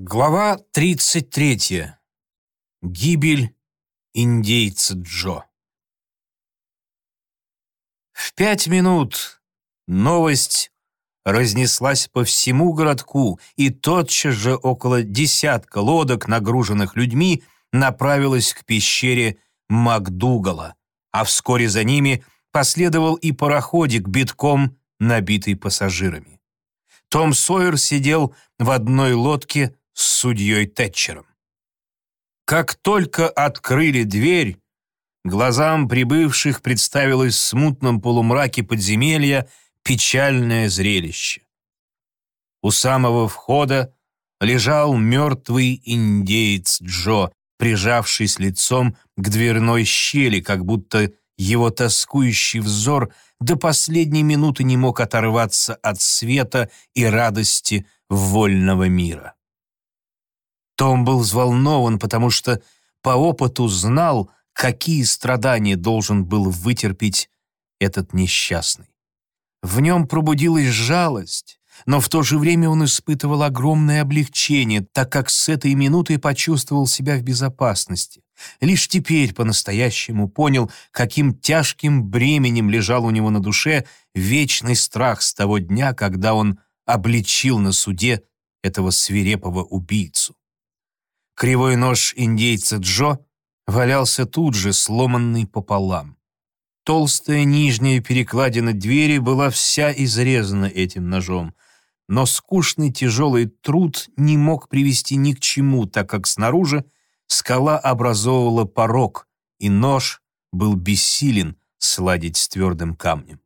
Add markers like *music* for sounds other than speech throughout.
Глава 33. Гибель индейца Джо. В пять минут новость разнеслась по всему городку, и тотчас же около десятка лодок, нагруженных людьми, направилась к пещере Макдугала, а вскоре за ними последовал и пароходик, битком набитый пассажирами. Том Сойер сидел в одной лодке с судьей Тэтчером. Как только открыли дверь, глазам прибывших представилось в смутном полумраке подземелья печальное зрелище. У самого входа лежал мертвый индеец Джо, прижавшись лицом к дверной щели, как будто его тоскующий взор до последней минуты не мог оторваться от света и радости вольного мира. Том был взволнован, потому что по опыту знал, какие страдания должен был вытерпеть этот несчастный. В нем пробудилась жалость, но в то же время он испытывал огромное облегчение, так как с этой минуты почувствовал себя в безопасности. Лишь теперь по-настоящему понял, каким тяжким бременем лежал у него на душе вечный страх с того дня, когда он обличил на суде этого свирепого убийцу. Кривой нож индейца Джо валялся тут же, сломанный пополам. Толстая нижняя перекладина двери была вся изрезана этим ножом, но скучный тяжелый труд не мог привести ни к чему, так как снаружи скала образовывала порог, и нож был бессилен сладить с твердым камнем.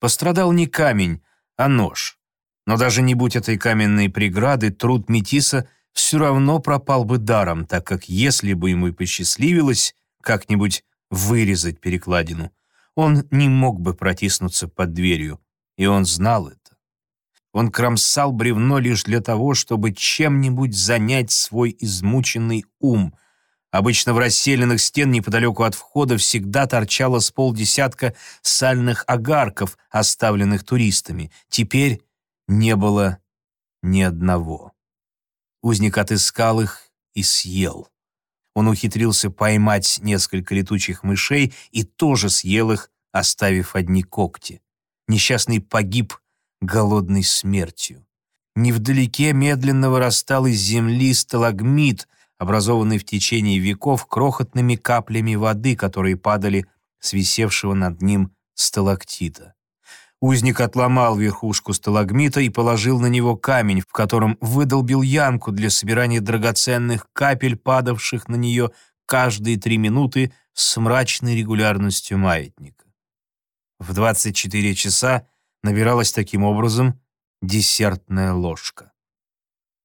Пострадал не камень, а нож. Но даже не будь этой каменной преграды, труд Метиса все равно пропал бы даром, так как если бы ему и посчастливилось как-нибудь вырезать перекладину, он не мог бы протиснуться под дверью, и он знал это. Он кромсал бревно лишь для того, чтобы чем-нибудь занять свой измученный ум. Обычно в расселенных стен неподалеку от входа всегда торчало с полдесятка сальных огарков, оставленных туристами. Теперь не было ни одного. Узник отыскал их и съел. Он ухитрился поймать несколько летучих мышей и тоже съел их, оставив одни когти. Несчастный погиб голодной смертью. Невдалеке медленно вырастал из земли сталагмит, образованный в течение веков крохотными каплями воды, которые падали с висевшего над ним сталактита. Узник отломал верхушку сталагмита и положил на него камень, в котором выдолбил ямку для собирания драгоценных капель, падавших на нее каждые три минуты с мрачной регулярностью маятника. В 24 часа набиралась таким образом десертная ложка.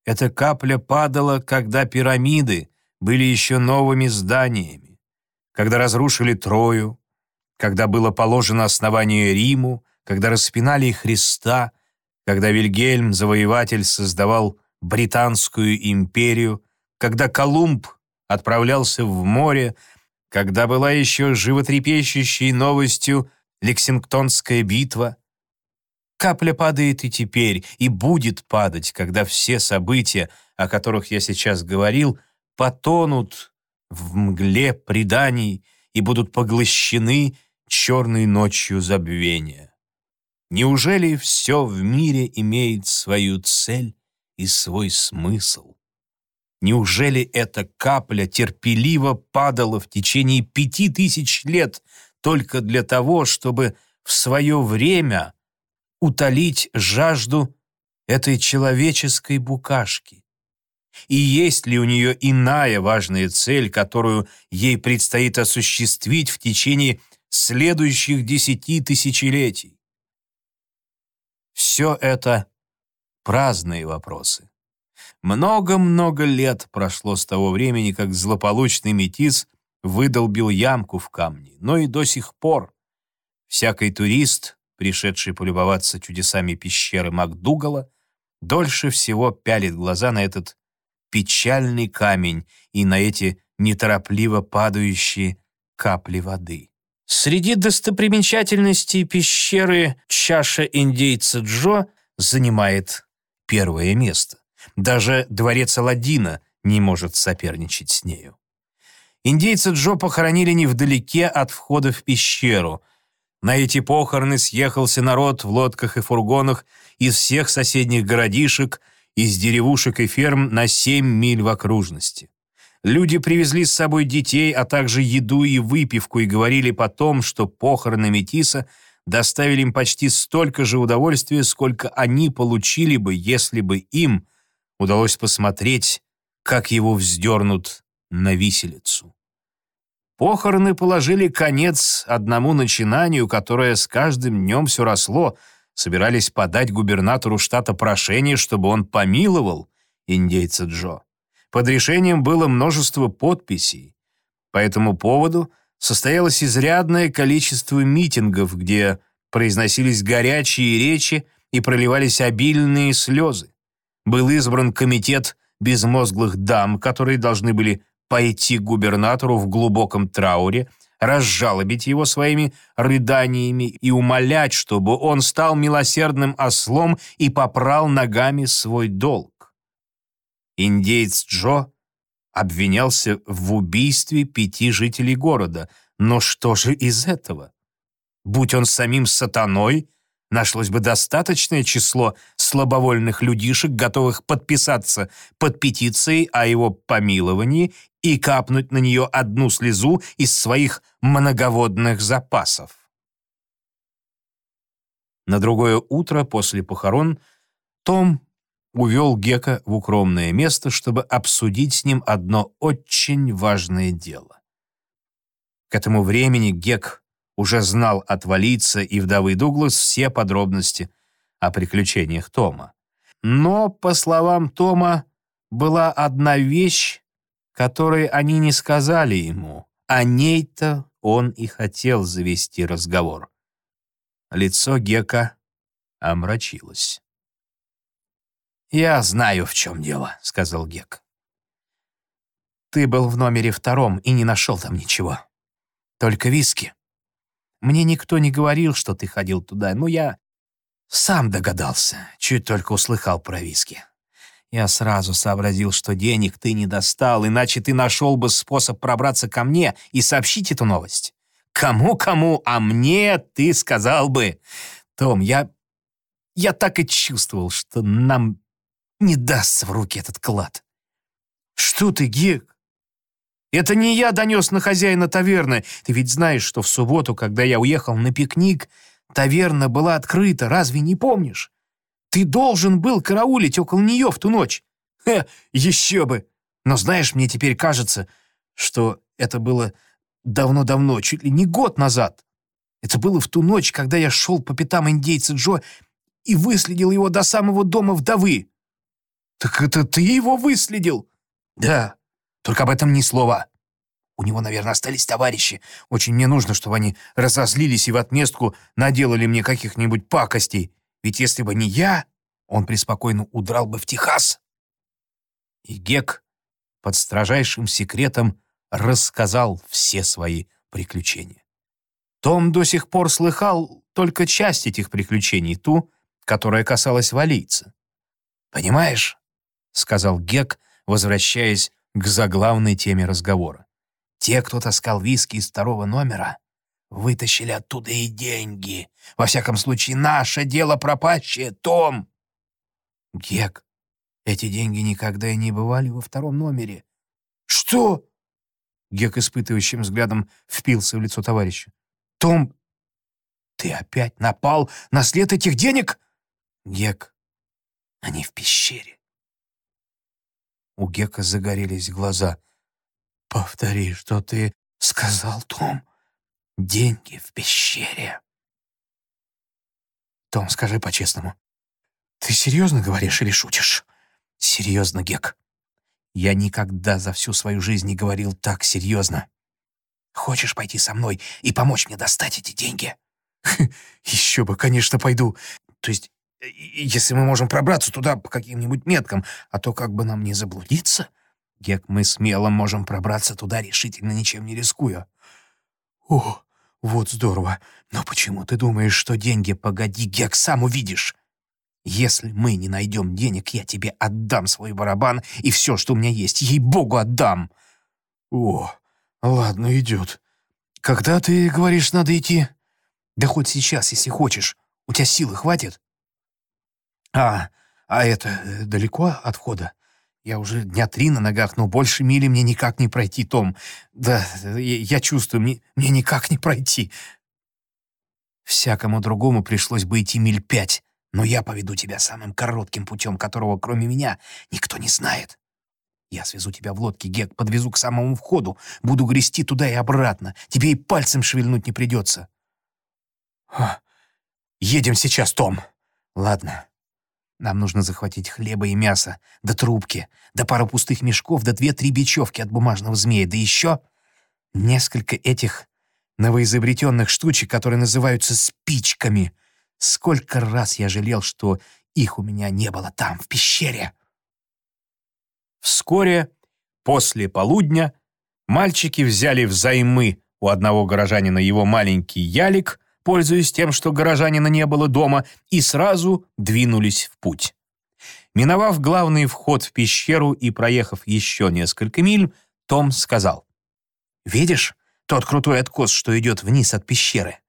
Эта капля падала, когда пирамиды были еще новыми зданиями, когда разрушили Трою, когда было положено основание Риму, когда распинали Христа, когда Вильгельм, завоеватель, создавал Британскую империю, когда Колумб отправлялся в море, когда была еще животрепещущей новостью Лексингтонская битва. Капля падает и теперь, и будет падать, когда все события, о которых я сейчас говорил, потонут в мгле преданий и будут поглощены черной ночью забвения. Неужели все в мире имеет свою цель и свой смысл? Неужели эта капля терпеливо падала в течение пяти тысяч лет только для того, чтобы в свое время утолить жажду этой человеческой букашки? И есть ли у нее иная важная цель, которую ей предстоит осуществить в течение следующих десяти тысячелетий? Все это праздные вопросы. Много-много лет прошло с того времени, как злополучный метис выдолбил ямку в камне, но и до сих пор всякий турист, пришедший полюбоваться чудесами пещеры МакДугала, дольше всего пялит глаза на этот печальный камень и на эти неторопливо падающие капли воды. Среди достопримечательностей пещеры чаша индейца Джо занимает первое место. Даже дворец Аладдина не может соперничать с нею. Индейца Джо похоронили невдалеке от входа в пещеру. На эти похороны съехался народ в лодках и фургонах из всех соседних городишек, из деревушек и ферм на 7 миль в окружности. Люди привезли с собой детей, а также еду и выпивку и говорили потом, что похороны Метиса доставили им почти столько же удовольствия, сколько они получили бы, если бы им удалось посмотреть, как его вздернут на виселицу. Похороны положили конец одному начинанию, которое с каждым днем все росло. Собирались подать губернатору штата прошение, чтобы он помиловал индейца Джо. Под решением было множество подписей. По этому поводу состоялось изрядное количество митингов, где произносились горячие речи и проливались обильные слезы. Был избран комитет безмозглых дам, которые должны были пойти к губернатору в глубоком трауре, разжалобить его своими рыданиями и умолять, чтобы он стал милосердным ослом и попрал ногами свой долг. Индеец Джо обвинялся в убийстве пяти жителей города, но что же из этого? Будь он самим сатаной, нашлось бы достаточное число слабовольных людишек, готовых подписаться под петицией о его помиловании и капнуть на нее одну слезу из своих многоводных запасов. На другое утро после похорон Том увел Гека в укромное место, чтобы обсудить с ним одно очень важное дело. К этому времени Гек уже знал от Валица и вдовы Дуглас все подробности о приключениях Тома. Но, по словам Тома, была одна вещь, которой они не сказали ему. О ней-то он и хотел завести разговор. Лицо Гека омрачилось. «Я знаю, в чем дело», — сказал Гек. «Ты был в номере втором и не нашел там ничего. Только виски. Мне никто не говорил, что ты ходил туда, но я сам догадался, чуть только услыхал про виски. Я сразу сообразил, что денег ты не достал, иначе ты нашел бы способ пробраться ко мне и сообщить эту новость. Кому-кому, а мне ты сказал бы. Том, я... Я так и чувствовал, что нам не дастся в руки этот клад. Что ты, Гек? Это не я донес на хозяина таверны. Ты ведь знаешь, что в субботу, когда я уехал на пикник, таверна была открыта, разве не помнишь? Ты должен был караулить около нее в ту ночь. Хе, еще бы! Но знаешь, мне теперь кажется, что это было давно-давно, чуть ли не год назад. Это было в ту ночь, когда я шел по пятам индейца Джо и выследил его до самого дома вдовы. Так это ты его выследил? Да. Только об этом ни слова. У него, наверное, остались товарищи. Очень мне нужно, чтобы они разозлились и в отместку наделали мне каких-нибудь пакостей. Ведь если бы не я, он преспокойно удрал бы в Техас. И Гек под строжайшим секретом рассказал все свои приключения. Том до сих пор слыхал только часть этих приключений, ту, которая касалась валийца. «Понимаешь?» — сказал Гек, возвращаясь к заглавной теме разговора. Те, кто таскал виски из второго номера, вытащили оттуда и деньги. Во всяком случае, наше дело пропащее, Том. Гек, эти деньги никогда и не бывали во втором номере. Что? Гек испытывающим взглядом впился в лицо товарища. Том, ты опять напал на след этих денег? Гек, они в пещере. У Гека загорелись глаза. «Повтори, что ты сказал, Том. Деньги в пещере». «Том, скажи по-честному, ты серьезно говоришь или шутишь?» «Серьезно, Гек. Я никогда за всю свою жизнь не говорил так серьезно. Хочешь пойти со мной и помочь мне достать эти деньги?» *laughs* «Еще бы, конечно, пойду. То есть если мы можем пробраться туда по каким-нибудь меткам, а то как бы нам не заблудиться. Гек, мы смело можем пробраться туда, решительно ничем не рискуя. О, вот здорово. Но почему ты думаешь, что деньги? Погоди, Гек, сам увидишь. Если мы не найдем денег, я тебе отдам свой барабан и все, что у меня есть. Ей-богу, отдам!» «О, ладно, идет. Когда ты говоришь, надо идти?» «Да хоть сейчас, если хочешь. У тебя силы хватит?» «А, а это э, далеко от входа? Я уже дня три на ногах, но больше мили мне никак не пройти, Том. Да, я чувствую, мне, мне никак не пройти. Всякому другому пришлось бы идти миль пять, но я поведу тебя самым коротким путем, которого, кроме меня, никто не знает. Я свезу тебя в лодке, Гек, подвезу к самому входу, буду грести туда и обратно. Тебе и пальцем шевельнуть не придется. Едем сейчас, Том. Ладно. Нам нужно захватить хлеба и мяса, да трубки, да пару пустых мешков, да две-три бечевки от бумажного змея, да еще несколько этих новоизобретенных штучек, которые называются спичками. Сколько раз я жалел, что их у меня не было там, в пещере. Вскоре, после полудня, мальчики взяли взаймы у одного горожанина его маленький ялик — пользуясь тем, что горожанина не было дома, и сразу двинулись в путь. Миновав главный вход в пещеру и проехав еще несколько миль, Том сказал. «Видишь тот крутой откос, что идет вниз от пещеры?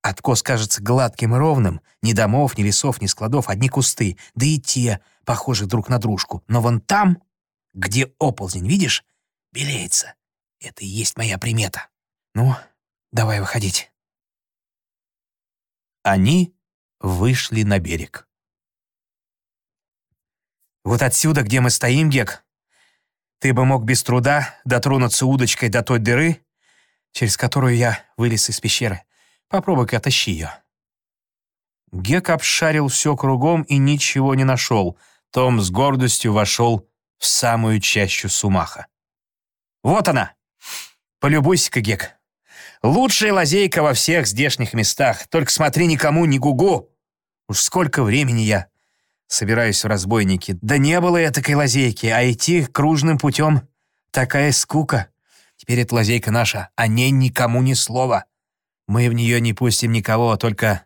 Откос кажется гладким и ровным, ни домов, ни лесов, ни складов, одни кусты, да и те похожи друг на дружку. Но вон там, где оползень, видишь, белеется. Это и есть моя примета. Ну, давай выходить». Они вышли на берег. «Вот отсюда, где мы стоим, Гек, ты бы мог без труда дотронуться удочкой до той дыры, через которую я вылез из пещеры. Попробуй-ка отащи ее». Гек обшарил все кругом и ничего не нашел. Том с гордостью вошел в самую чащу сумаха. «Вот она! Полюбуйся-ка, Гек!» Лучшая лазейка во всех здешних местах. Только смотри никому не гугу. Уж сколько времени я собираюсь в разбойники. Да не было я такой лазейки, а идти кружным путем — такая скука. Теперь эта лазейка наша, о ней никому ни слова. Мы в нее не пустим никого, только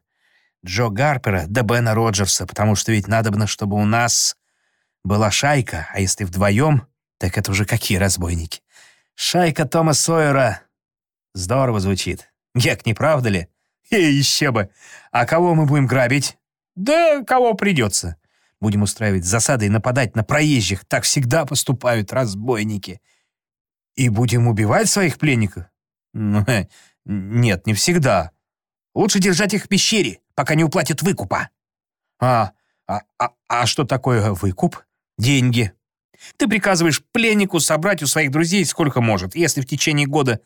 Джо Гарпера да Бена Роджерса, потому что ведь надобно, чтобы у нас была шайка, а если вдвоем, так это уже какие разбойники. Шайка Тома Сойера Здорово звучит. Гек, не правда ли? *laughs* И еще бы. А кого мы будем грабить? Да кого придется. Будем устраивать засады и нападать на проезжих. Так всегда поступают разбойники. И будем убивать своих пленников? Ну, э, нет, не всегда. Лучше держать их в пещере, пока не уплатят выкупа. А, а, а, а что такое выкуп? Деньги. Ты приказываешь пленнику собрать у своих друзей сколько может. Если в течение года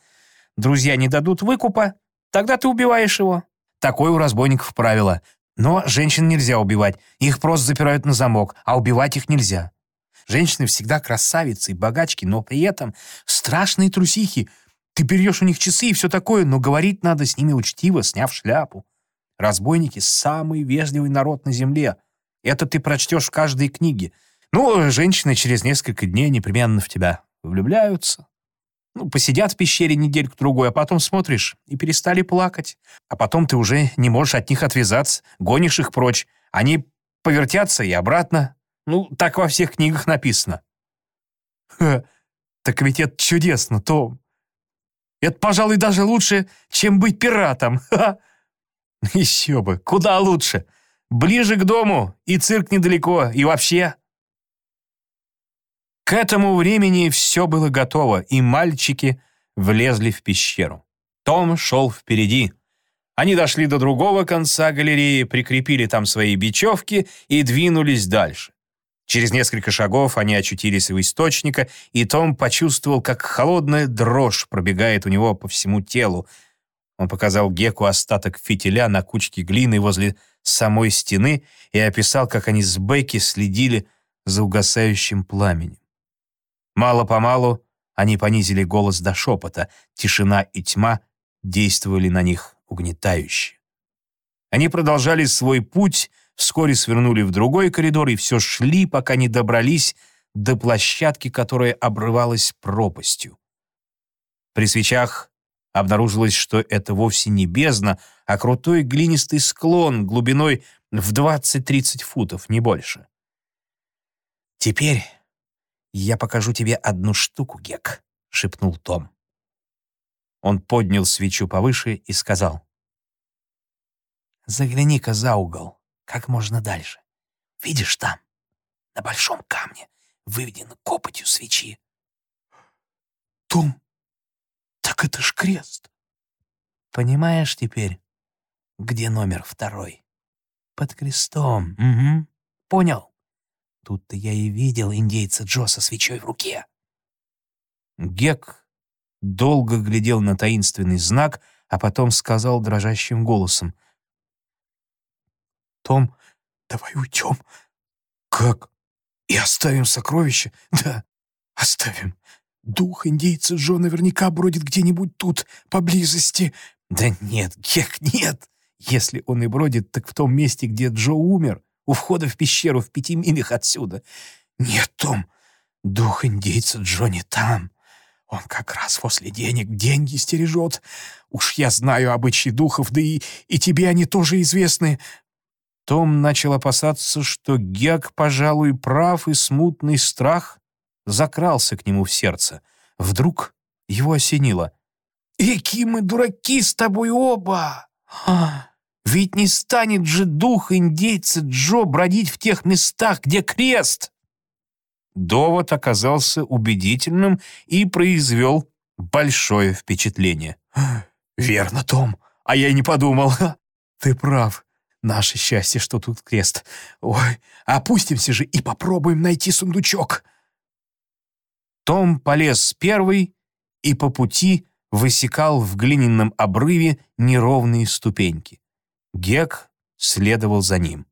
друзья не дадут выкупа, тогда ты убиваешь его. Такое у разбойников правило. Но женщин нельзя убивать, их просто запирают на замок, а убивать их нельзя. Женщины всегда красавицы и богачки, но при этом страшные трусихи. Ты берешь у них часы и все такое, но говорить надо с ними учтиво, сняв шляпу. Разбойники — самый вежливый народ на земле. Это ты прочтешь в каждой книге. Ну, женщины через несколько дней непременно в тебя влюбляются. Ну, посидят в пещере недельку-другую, а потом смотришь и перестали плакать. А потом ты уже не можешь от них отвязаться, гонишь их прочь. Они повертятся и обратно. Ну, так во всех книгах написано. Ха, так ведь это чудесно, Том. Это, пожалуй, даже лучше, чем быть пиратом. Ха. Еще бы, куда лучше. Ближе к дому, и цирк недалеко, и вообще к этому времени все было готово, и мальчики влезли в пещеру. Том шел впереди. Они дошли до другого конца галереи, прикрепили там свои бечевки и двинулись дальше. Через несколько шагов они очутились у источника, и Том почувствовал, как холодная дрожь пробегает у него по всему телу. Он показал Геку остаток фитиля на кучке глины возле самой стены и описал, как они с Бекки следили за угасающим пламенем. Мало-помалу они понизили голос до шепота, тишина и тьма действовали на них угнетающе. Они продолжали свой путь, вскоре свернули в другой коридор и все шли, пока не добрались до площадки, которая обрывалась пропастью. При свечах обнаружилось, что это вовсе не бездна, а крутой глинистый склон глубиной в 20-30 футов, не больше. «Теперь я покажу тебе одну штуку, Гек», — шепнул Том. Он поднял свечу повыше и сказал. «Загляни-ка за угол, как можно дальше. Видишь там, на большом камне, выведено копотью свечи». «Том, так это ж крест!» «Понимаешь теперь, где номер второй?» «Под крестом, угу. Понял?» Тут-то я и видел индейца Джо со свечой в руке. Гек долго глядел на таинственный знак, а потом сказал дрожащим голосом. «Том, давай уйдем». «Как? И оставим сокровище?» «Да, оставим. Дух индейца Джо наверняка бродит где-нибудь тут, поблизости». «Да нет, Гек, нет. Если он и бродит, так в том месте, где Джо умер, у входа в пещеру в пяти милях отсюда». «Нет, Том, дух индейца Джо не там. Он как раз после денег деньги стережет. Уж я знаю обычаи духов, да и, и тебе они тоже известны». Том начал опасаться, что Гек, пожалуй, прав, и смутный страх закрался к нему в сердце. Вдруг его осенило. «Эки мы дураки с тобой оба! Ведь не станет же дух индейца Джо бродить в тех местах, где крест!» Довод оказался убедительным и произвел большое впечатление. *gasps* «Верно, Том, а я и не подумал. *laughs* Ты прав. Наше счастье, что тут крест. Ой, опустимся же и попробуем найти сундучок». Том полез первый и по пути высекал в глиняном обрыве неровные ступеньки. Гек следовал за ним.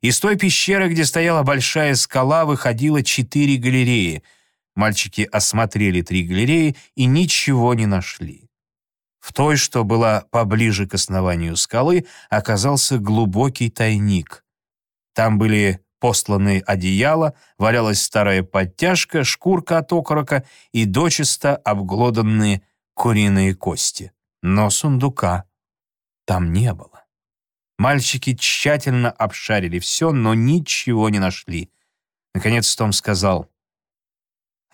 Из той пещеры, где стояла большая скала, выходило четыре галереи. Мальчики осмотрели три галереи и ничего не нашли. В той, что была поближе к основанию скалы, оказался глубокий тайник. Там были постланные одеяла, валялась старая подтяжка, шкурка от окорока и дочисто обглоданные куриные кости. Но сундука там не было. Мальчики тщательно обшарили все, но ничего не нашли. Наконец Том сказал.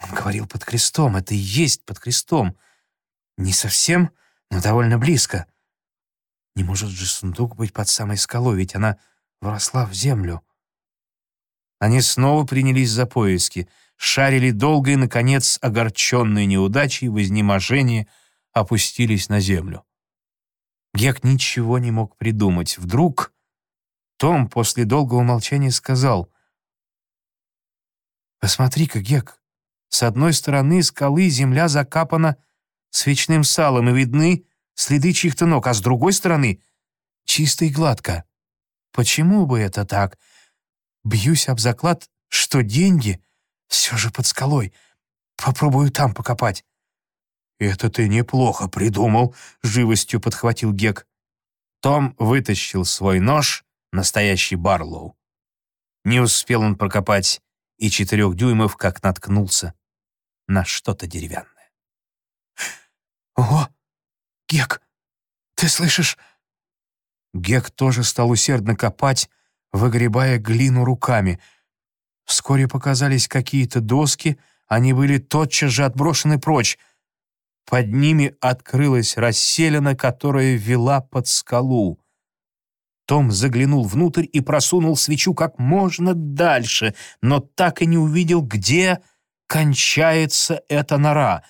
Он говорил под крестом, это и есть под крестом. Не совсем, но довольно близко. Не может же сундук быть под самой скалой, ведь она вросла в землю. Они снова принялись за поиски, шарили долго и, наконец, огорченные неудачей, в изнеможении, опустились на землю. Гек ничего не мог придумать. Вдруг Том после долгого молчания сказал, «Посмотри-ка, Гек, с одной стороны скалы земля закапана свечным салом и видны следы чьих-то ног, а с другой стороны чисто и гладко. Почему бы это так? Бьюсь об заклад, что деньги все же под скалой. Попробую там покопать. «Это ты неплохо придумал», — живостью подхватил Гек. Том вытащил свой нож, настоящий Барлоу. Не успел он прокопать и четырех дюймов, как наткнулся на что-то деревянное. «Ого! Гек, ты слышишь?» Гек тоже стал усердно копать, выгребая глину руками. Вскоре показались какие-то доски, они были тотчас же отброшены прочь — под ними открылась расселена, которая вела под скалу. Том заглянул внутрь и просунул свечу как можно дальше, но так и не увидел, где кончается эта нора.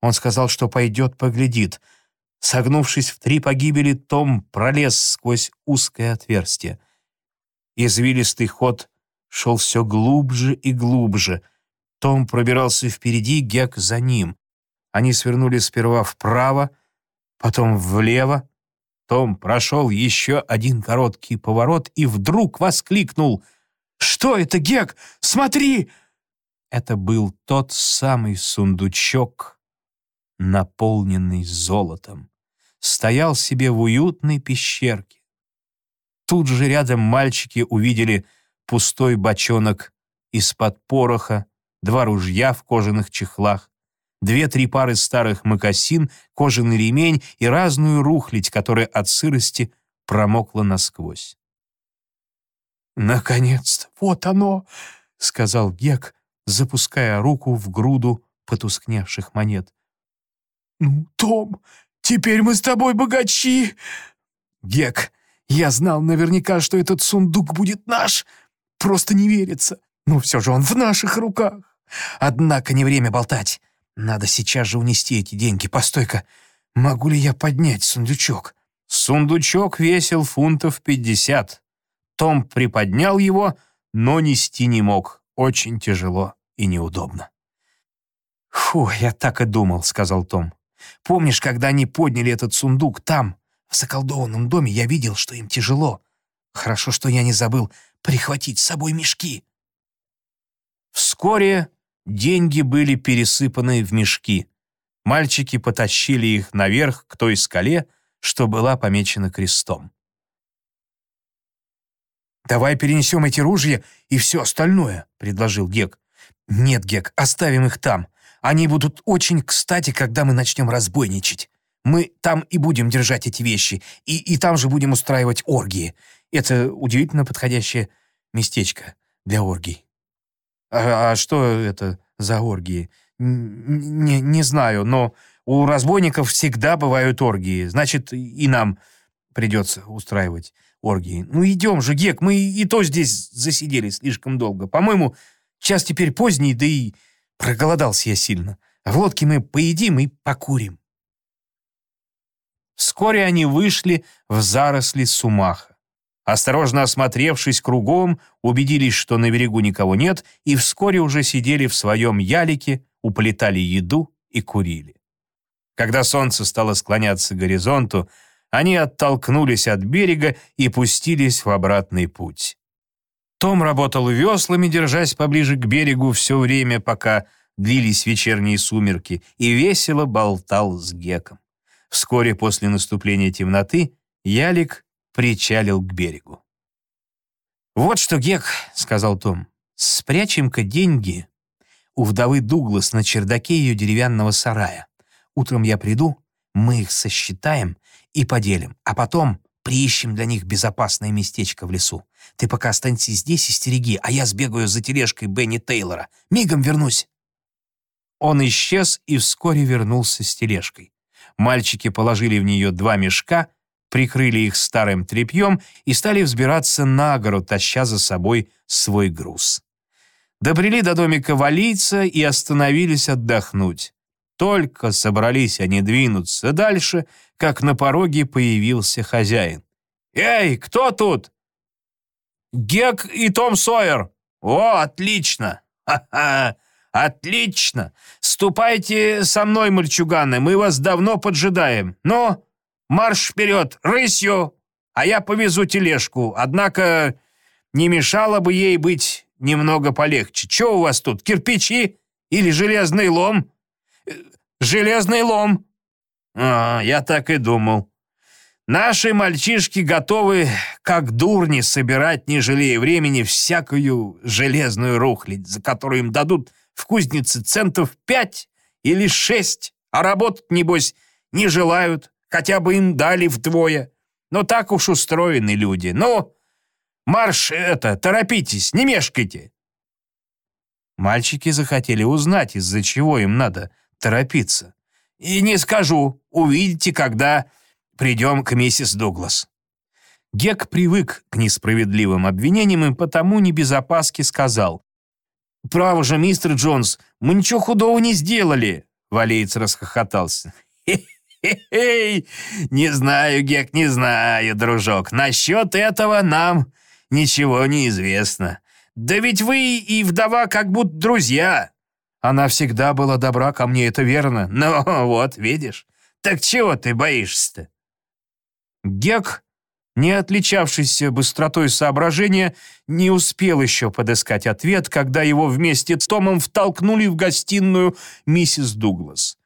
Он сказал, что пойдет поглядит. Согнувшись в три погибели, Том пролез сквозь узкое отверстие. Извилистый ход шел все глубже и глубже. Том пробирался впереди, Гек за ним. Они свернули сперва вправо, потом влево. Том прошел еще один короткий поворот и вдруг воскликнул «Что это, Гек? Смотри!» Это был тот самый сундучок, наполненный золотом. Стоял себе в уютной пещерке. Тут же рядом мальчики увидели пустой бочонок из-под пороха, два ружья в кожаных чехлах, две-три пары старых мокасин, кожаный ремень и разную рухлядь, которая от сырости промокла насквозь. «Наконец-то! Вот оно!» — сказал Гек, запуская руку в груду потускневших монет. «Ну, Том, теперь мы с тобой богачи!» «Гек, я знал наверняка, что этот сундук будет наш. Просто не верится. Но все же он в наших руках. Однако не время болтать. Надо сейчас же унести эти деньги. Постой-ка, могу ли я поднять сундучок?» Сундучок весил фунтов пятьдесят. Том приподнял его, но нести не мог. Очень тяжело и неудобно. «Фу, я так и думал», — сказал Том. «Помнишь, когда они подняли этот сундук там, в заколдованном доме, я видел, что им тяжело. Хорошо, что я не забыл прихватить с собой мешки». Вскоре деньги были пересыпаны в мешки. Мальчики потащили их наверх к той скале, что была помечена крестом. «Давай перенесем эти ружья и все остальное», — предложил Гек. «Нет, Гек, оставим их там. Они будут очень кстати, когда мы начнем разбойничать. Мы там и будем держать эти вещи, и, и там же будем устраивать оргии. Это удивительно подходящее местечко для оргий». «А, а что это за оргии?» «Не, не знаю, но у разбойников всегда бывают оргии. Значит, и нам придется устраивать оргии. Ну идем же, Гек, мы и то здесь засидели слишком долго. По-моему, час теперь поздний, да и проголодался я сильно. В лодке мы поедим и покурим. Вскоре они вышли в заросли сумаха. Осторожно осмотревшись кругом, убедились, что на берегу никого нет, и вскоре уже сидели в своем ялике, уплетали еду и курили. Когда солнце стало склоняться к горизонту, они оттолкнулись от берега и пустились в обратный путь. Том работал веслами, держась поближе к берегу все время, пока длились вечерние сумерки, и весело болтал с Геком. Вскоре после наступления темноты Ялик причалил к берегу. «Вот что, Гек», — сказал Том, — «спрячем-ка деньги у вдовы Дуглас на чердаке ее деревянного сарая. Утром я приду, мы их сосчитаем и поделим, а потом приищем для них безопасное местечко в лесу. Ты пока останься здесь и стереги, а я сбегаю за тележкой Бенни Тейлора. Мигом вернусь». Он исчез и вскоре вернулся с тележкой. Мальчики положили в нее два мешка, прикрыли их старым тряпьем и стали взбираться на гору, таща за собой свой груз. Добрели до домика валийца и остановились отдохнуть. Только собрались они двинуться дальше, как на пороге появился хозяин. «Эй, кто тут?» «Гек и Том Сойер». «О, отлично! Ха-ха! Отлично! Ступайте со мной, мальчуганы, мы вас давно поджидаем. Ну, марш вперед, рысью, а я повезу тележку. Однако не мешало бы ей быть немного полегче. Что у вас тут, кирпичи или железный лом?» железный лом». «А, я так и думал. Наши мальчишки готовы, как дурни, собирать, не жалея времени, всякую железную рухлядь, за которую им дадут в кузнице центов пять или шесть, а работать, небось, не желают, хотя бы им дали вдвое. Но так уж устроены люди. Ну, марш это, торопитесь, не мешкайте». Мальчики захотели узнать, из-за чего им надо торопиться. И не скажу, увидите, когда придем к миссис Дуглас». Гек привык к несправедливым обвинениям и потому не без опаски сказал. «Право же, мистер Джонс, мы ничего худого не сделали!» Валеец расхохотался. *laughs* «Хе-хе-хей! Не знаю, Гек, не знаю, дружок. Насчет этого нам ничего не известно. Да ведь вы и вдова как будто друзья. Она всегда была добра ко мне, это верно. Ну вот, видишь. Так чего ты боишься-то? Гек, не отличавшийся быстротой соображения, не успел еще подыскать ответ, когда его вместе с Томом втолкнули в гостиную миссис Дуглас.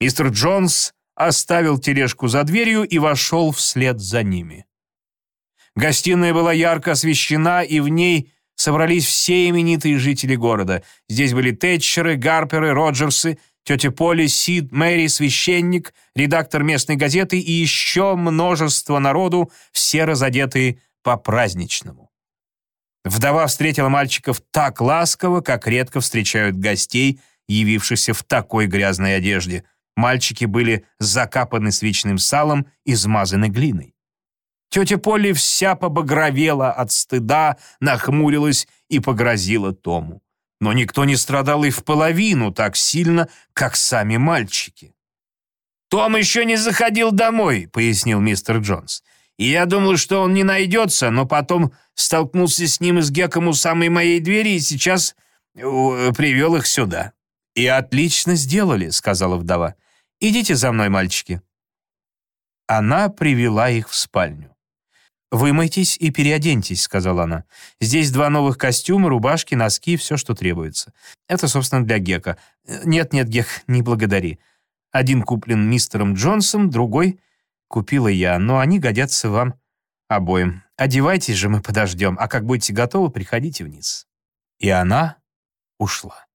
Мистер Джонс оставил тележку за дверью и вошел вслед за ними. Гостиная была ярко освещена, и в ней собрались все именитые жители города. Здесь были Тэтчеры, Гарперы, Роджерсы, тетя Поли, Сид, Мэри, священник, редактор местной газеты и еще множество народу, все разодетые по-праздничному. Вдова встретила мальчиков так ласково, как редко встречают гостей, явившихся в такой грязной одежде. Мальчики были закапаны свечным салом и смазаны глиной. Тетя Полли вся побагровела от стыда, нахмурилась и погрозила Тому. Но никто не страдал и в половину так сильно, как сами мальчики. «Том еще не заходил домой», — пояснил мистер Джонс. «И я думал, что он не найдется, но потом столкнулся с ним и с Геком у самой моей двери и сейчас э, привел их сюда». «И отлично сделали», — сказала вдова. «Идите за мной, мальчики». Она привела их в спальню. «Вымойтесь и переоденьтесь», — сказала она. «Здесь два новых костюма, рубашки, носки, все, что требуется. Это, собственно, для Гека. Нет-нет, Гек, не благодари. Один куплен мистером Джонсом, другой купила я, но они годятся вам обоим. Одевайтесь же, мы подождем, а как будете готовы, приходите вниз». И она ушла.